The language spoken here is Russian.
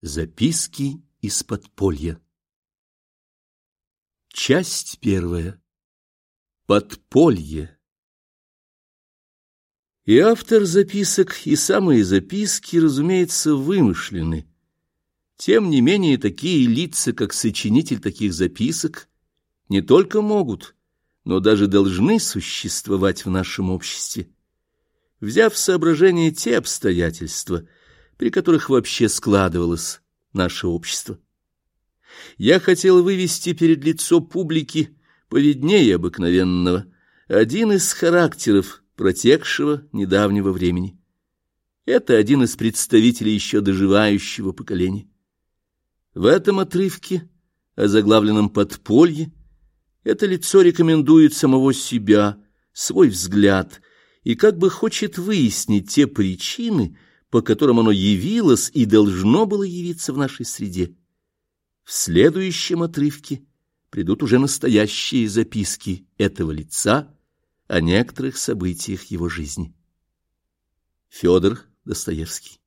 Записки из подполья. Часть первая. Подполье. И автор записок, и самые записки, разумеется, вымышлены. Тем не менее, такие лица, как сочинитель таких записок, не только могут, но даже должны существовать в нашем обществе. Взяв в соображение те обстоятельства, при которых вообще складывалось наше общество. Я хотел вывести перед лицо публики поведнее обыкновенного один из характеров протекшего недавнего времени. Это один из представителей еще доживающего поколения. В этом отрывке, озаглавленном «Подполье», это лицо рекомендует самого себя, свой взгляд, и как бы хочет выяснить те причины, по которым оно явилось и должно было явиться в нашей среде. В следующем отрывке придут уже настоящие записки этого лица о некоторых событиях его жизни. Федор Достоевский